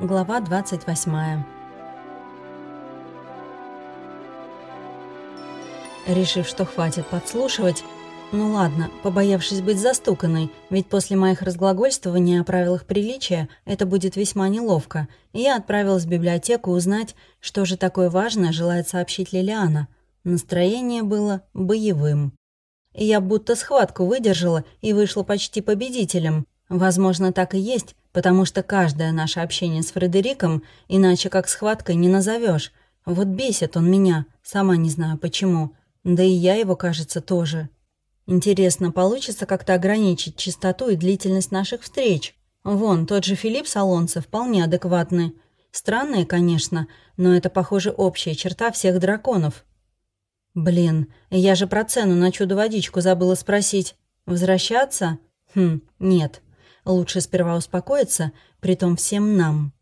Глава 28. Решив, что хватит подслушивать, ну ладно, побоявшись быть застуканной, ведь после моих разглагольствований о правилах приличия это будет весьма неловко, я отправилась в библиотеку узнать, что же такое важное желает сообщить Лилиана. Настроение было боевым. Я будто схватку выдержала и вышла почти победителем. Возможно, так и есть, потому что каждое наше общение с Фредериком иначе как схваткой не назовешь. Вот бесит он меня, сама не знаю почему. Да и я его, кажется, тоже. Интересно, получится как-то ограничить частоту и длительность наших встреч? Вон, тот же Филипп Солонцев вполне адекватный. Странные, конечно, но это, похоже, общая черта всех драконов. Блин, я же про цену на чудо-водичку забыла спросить. Возвращаться? Хм, нет. Лучше сперва успокоиться, притом всем нам.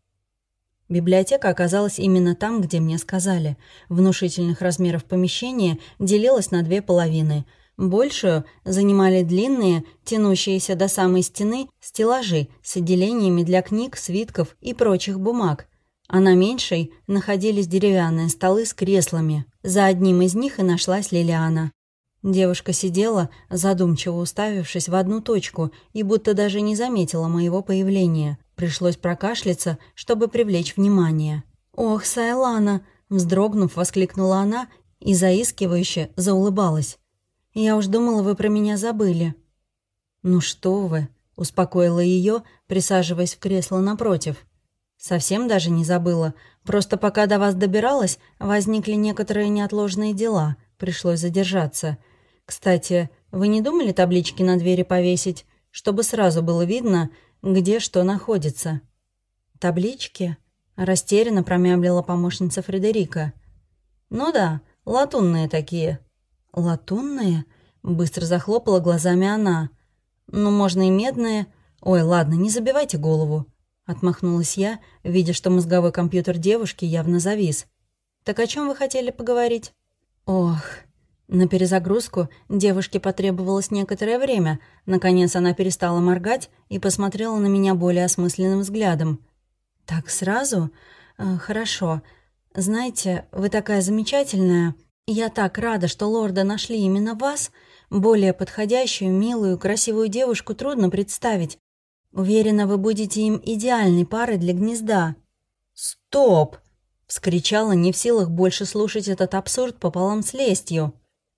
Библиотека оказалась именно там, где мне сказали. Внушительных размеров помещение делилось на две половины. Большую занимали длинные, тянущиеся до самой стены, стеллажи с отделениями для книг, свитков и прочих бумаг. А на меньшей находились деревянные столы с креслами. За одним из них и нашлась Лилиана. Девушка сидела, задумчиво уставившись в одну точку, и будто даже не заметила моего появления. Пришлось прокашляться, чтобы привлечь внимание. «Ох, Сайлана!» — вздрогнув, воскликнула она и заискивающе заулыбалась. «Я уж думала, вы про меня забыли». «Ну что вы!» — успокоила ее, присаживаясь в кресло напротив. «Совсем даже не забыла. Просто пока до вас добиралась, возникли некоторые неотложные дела. Пришлось задержаться. Кстати, вы не думали таблички на двери повесить, чтобы сразу было видно, где что находится?» «Таблички?» — растерянно промямлила помощница Фредерика. «Ну да, латунные такие». «Латунные?» — быстро захлопала глазами она. «Ну, можно и медные. Ой, ладно, не забивайте голову». Отмахнулась я, видя, что мозговой компьютер девушки явно завис. «Так о чем вы хотели поговорить?» «Ох...» На перезагрузку девушке потребовалось некоторое время. Наконец она перестала моргать и посмотрела на меня более осмысленным взглядом. «Так сразу? Э, хорошо. Знаете, вы такая замечательная. Я так рада, что лорда нашли именно вас. Более подходящую, милую, красивую девушку трудно представить. Уверена, вы будете им идеальной парой для гнезда». «Стоп!» — вскричала, не в силах больше слушать этот абсурд пополам с лестью.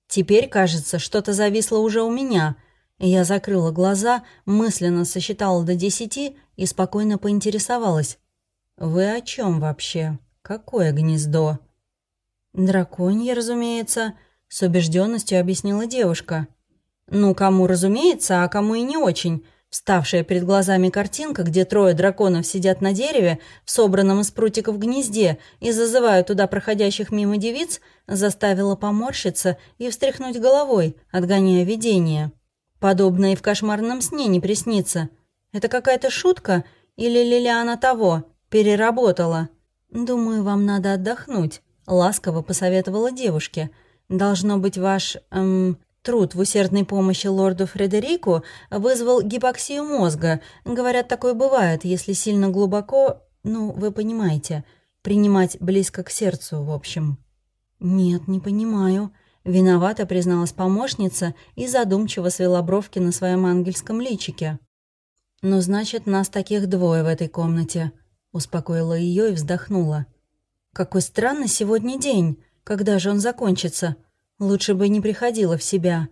Теперь, кажется, что-то зависло уже у меня. Я закрыла глаза, мысленно сосчитала до десяти и спокойно поинтересовалась. «Вы о чем вообще? Какое гнездо?» «Драконье, разумеется», — с убежденностью объяснила девушка. «Ну, кому разумеется, а кому и не очень. Вставшая перед глазами картинка, где трое драконов сидят на дереве, собранном из прутиков гнезде, и зазывают туда проходящих мимо девиц, заставила поморщиться и встряхнуть головой, отгоняя видение. Подобное и в кошмарном сне не приснится. Это какая-то шутка или Лилиана того, переработала? «Думаю, вам надо отдохнуть», — ласково посоветовала девушке. «Должно быть, ваш... Эм, Труд в усердной помощи лорду Фредерику вызвал гипоксию мозга. Говорят, такое бывает, если сильно глубоко, ну, вы понимаете, принимать близко к сердцу, в общем. «Нет, не понимаю», — виновата призналась помощница и задумчиво свела бровки на своем ангельском личике. «Ну, значит, нас таких двое в этой комнате», — успокоила ее и вздохнула. «Какой странный сегодня день. Когда же он закончится?» Лучше бы не приходила в себя.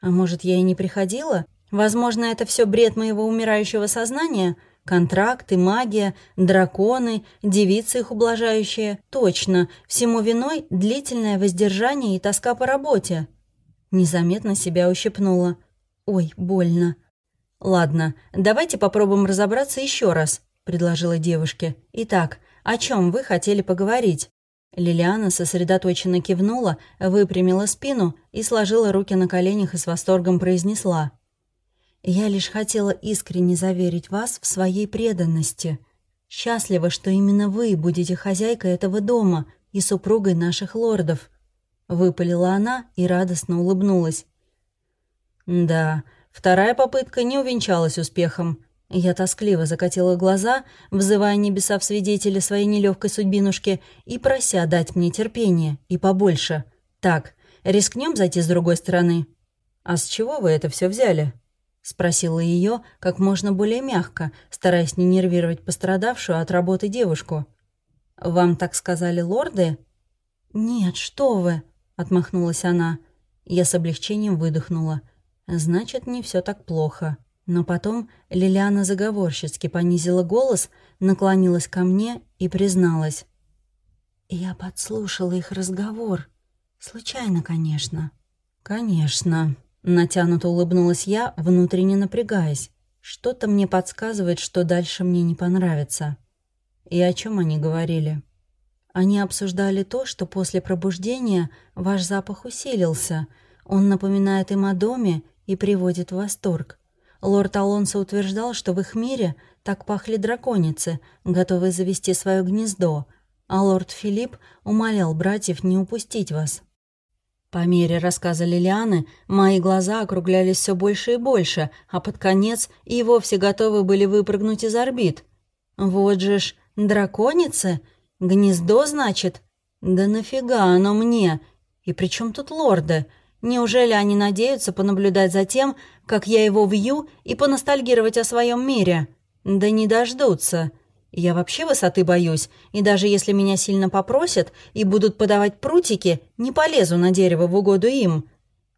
А может, я и не приходила? Возможно, это все бред моего умирающего сознания? Контракты, магия, драконы, девицы их ублажающие. Точно, всему виной длительное воздержание и тоска по работе. Незаметно себя ущипнула. Ой, больно. «Ладно, давайте попробуем разобраться еще раз», — предложила девушке. «Итак, о чем вы хотели поговорить?» Лилиана сосредоточенно кивнула, выпрямила спину и сложила руки на коленях и с восторгом произнесла. «Я лишь хотела искренне заверить вас в своей преданности. Счастлива, что именно вы будете хозяйкой этого дома и супругой наших лордов». Выпалила она и радостно улыбнулась. «Да, вторая попытка не увенчалась успехом», Я тоскливо закатила глаза, взывая небеса в свидетели своей нелегкой судьбинушки и прося дать мне терпение и побольше. Так, рискнем зайти с другой стороны. «А с чего вы это все взяли?» — спросила ее как можно более мягко, стараясь не нервировать пострадавшую от работы девушку. «Вам так сказали лорды?» «Нет, что вы!» — отмахнулась она. Я с облегчением выдохнула. «Значит, не все так плохо». Но потом Лилиана заговорщицки понизила голос, наклонилась ко мне и призналась. «Я подслушала их разговор. Случайно, конечно». «Конечно», — натянуто улыбнулась я, внутренне напрягаясь. «Что-то мне подсказывает, что дальше мне не понравится». «И о чем они говорили?» Они обсуждали то, что после пробуждения ваш запах усилился. Он напоминает им о доме и приводит в восторг. Лорд Алонсо утверждал, что в их мире так пахли драконицы, готовые завести свое гнездо, а лорд Филипп умолял братьев не упустить вас. По мере рассказа Лилианы мои глаза округлялись все больше и больше, а под конец и вовсе готовы были выпрыгнуть из орбит. Вот же ж, драконицы? Гнездо, значит? Да нафига оно мне? И при чем тут лорды? Неужели они надеются понаблюдать за тем, как я его вью, и поностальгировать о своем мире? Да не дождутся. Я вообще высоты боюсь, и даже если меня сильно попросят и будут подавать прутики, не полезу на дерево в угоду им.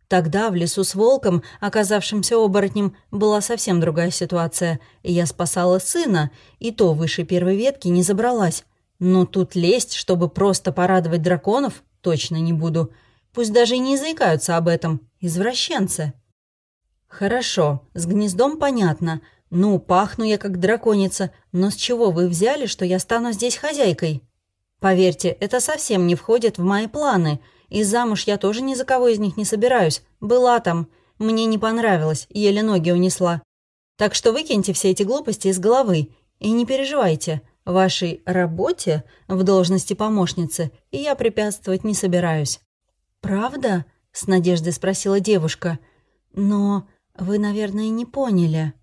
Тогда в лесу с волком, оказавшимся оборотнем, была совсем другая ситуация, я спасала сына, и то выше первой ветки не забралась. Но тут лезть, чтобы просто порадовать драконов, точно не буду. Пусть даже и не заикаются об этом. Извращенцы. Хорошо, с гнездом понятно. Ну, пахну я как драконица, но с чего вы взяли, что я стану здесь хозяйкой? Поверьте, это совсем не входит в мои планы. И замуж я тоже ни за кого из них не собираюсь. Была там. Мне не понравилось, еле ноги унесла. Так что выкиньте все эти глупости из головы. И не переживайте, вашей работе в должности помощницы я препятствовать не собираюсь. «Правда?» — с надеждой спросила девушка. «Но вы, наверное, не поняли».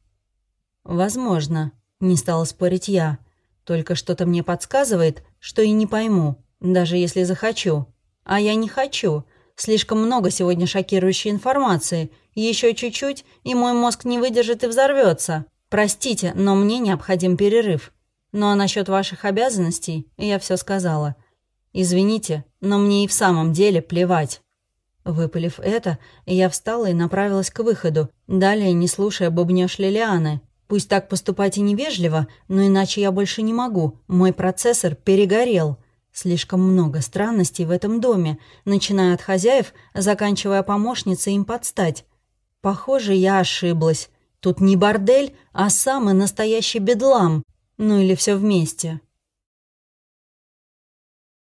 «Возможно», — не стала спорить я. «Только что-то мне подсказывает, что и не пойму, даже если захочу. А я не хочу. Слишком много сегодня шокирующей информации. Еще чуть-чуть, и мой мозг не выдержит и взорвется. Простите, но мне необходим перерыв. Ну а насчет ваших обязанностей я все сказала. Извините, но мне и в самом деле плевать». Выпалив это, я встала и направилась к выходу, далее не слушая бубнёж Лилианы. Пусть так поступать и невежливо, но иначе я больше не могу. Мой процессор перегорел. Слишком много странностей в этом доме, начиная от хозяев, заканчивая помощницей им подстать. Похоже, я ошиблась. Тут не бордель, а самый настоящий бедлам. Ну или все вместе.